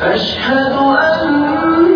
أشهد أن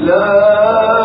لا